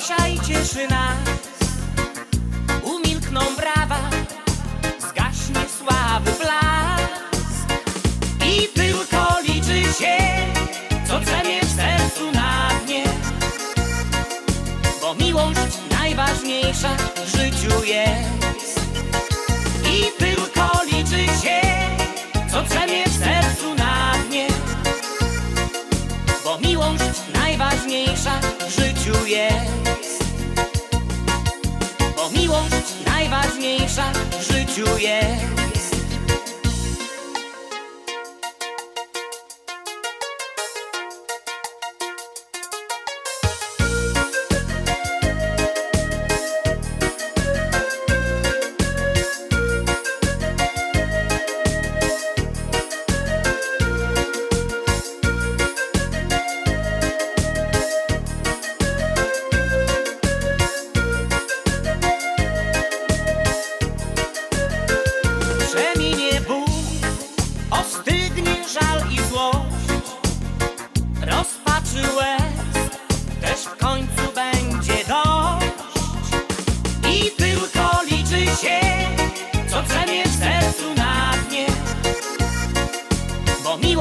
dzisiaj cieszy nas. Umilkną brawa, zgaśnie sławy blask. I tylko liczy się, co drzemie w sercu na dnie. Bo miłość najważniejsza w życiu jest. I tylko liczy się, co drzemie w sercu na dnie. Bo miłość najważniejsza w życiu jest. Najważniejsza w życiu jest.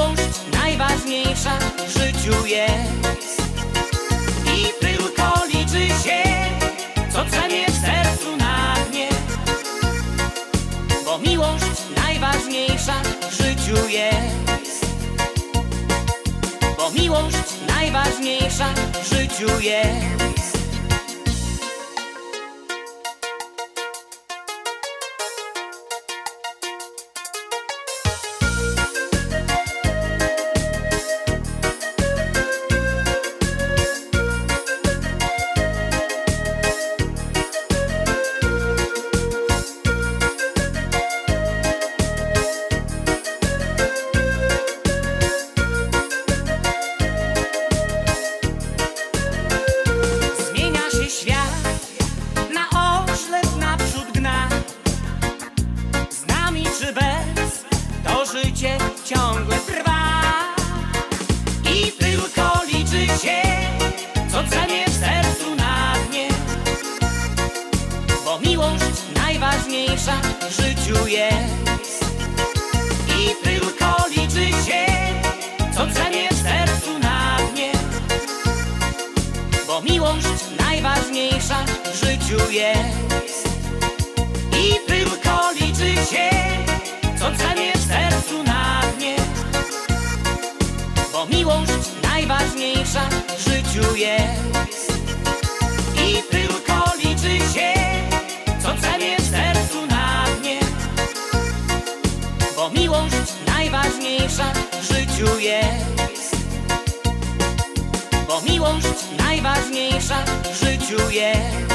Miłość najważniejsza w życiu jest. I tylko liczy się, co drzemie w sercu na dnie. Bo miłość najważniejsza w życiu jest. Bo miłość najważniejsza w życiu jest. Ciągle trwa. I tylko liczy się, co drzemie w sercu na dnie. Bo miłość najważniejsza w życiu jest. I tylko liczy się, co drzemie w sercu na dnie. Bo miłość najważniejsza w życiu jest. I tylko liczy się, co drzemie miłość najważniejsza w życiu jest. I tylko liczy się, co drzemie w sercu na dnie. Bo miłość najważniejsza w życiu jest. Bo miłość najważniejsza w życiu jest.